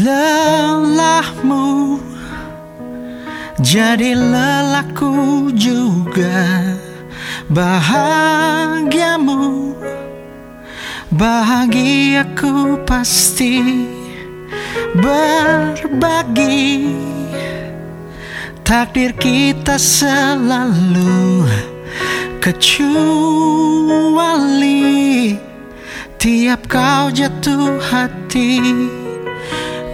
Lelahmu jadi lelahku juga. Bahagiamu Bahagiaku pasti berbagi. Takdir kita selalu kecuali Tiap kau jatuh hati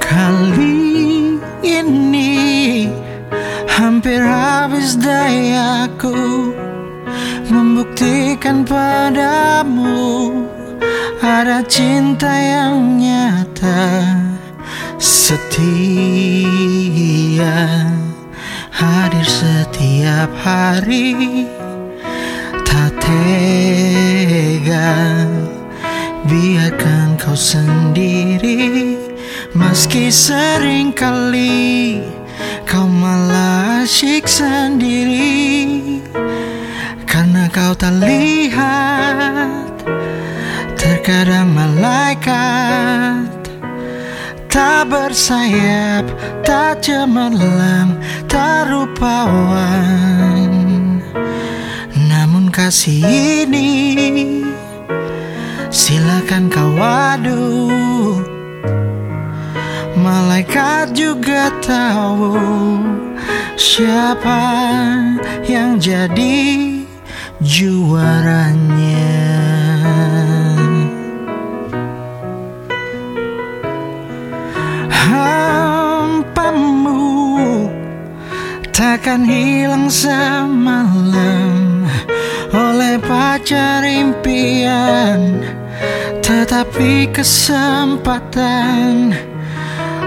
Kali ini. Hampir habis dayaku Membuktikan padamu ada cinta yang nyata Setia hadir setiap hari. Tak tega biarkan kau sendiri Meski sering kali kau malah asyik sendiri Karena kau tak lihat Terkadang malaikat Tak bersayap, tak cemerlang, tak rupawan. Namun kasih ini Silakan kau adu Malaikat juga tahu siapa yang jadi juaranya. Hampamu takkan hilang semalam oleh pacar impian, tetapi kesempatan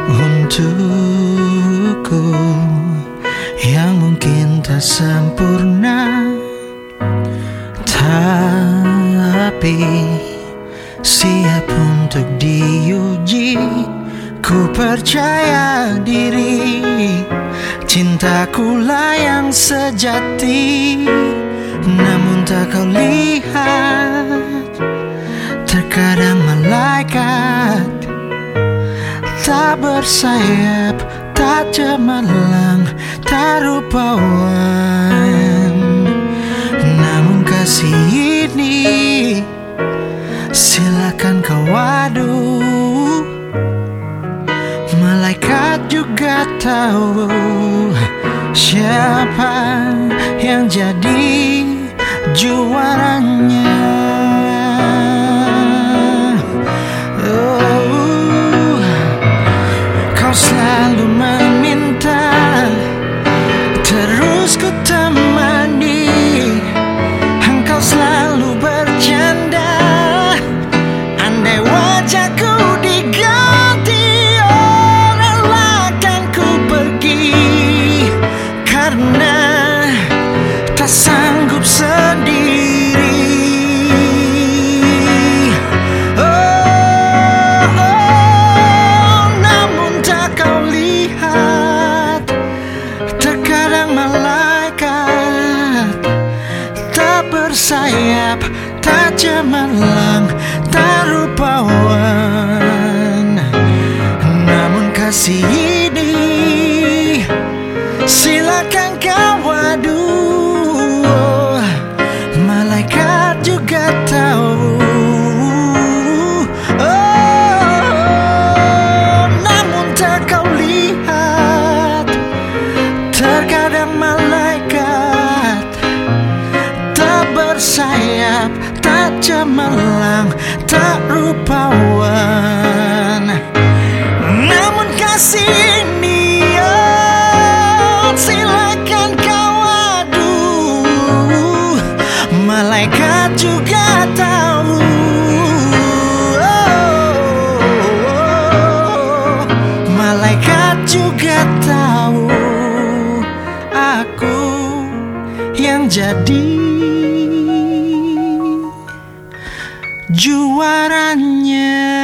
untukku yang mungkin tak sempurna tapi siap untuk diuji. Ku percaya diri cintaku lah yang sejati. Namun tak kau lihat terkadang malaikat bersayap, tak cemerlang, tak rupawan. Namun kasih ini silakan kau adu. Malaikat juga tahu siapa yang jadi juaranya bersayap, tak cemerlang, tak rupawan Namun kasih ini Silakan kau adu tak cemerlang, tak rupawan. Namun kasih oh, silakan kau adu Malaikat juga tahu. Malaikat juga tahu Aku yang jadi juaranya.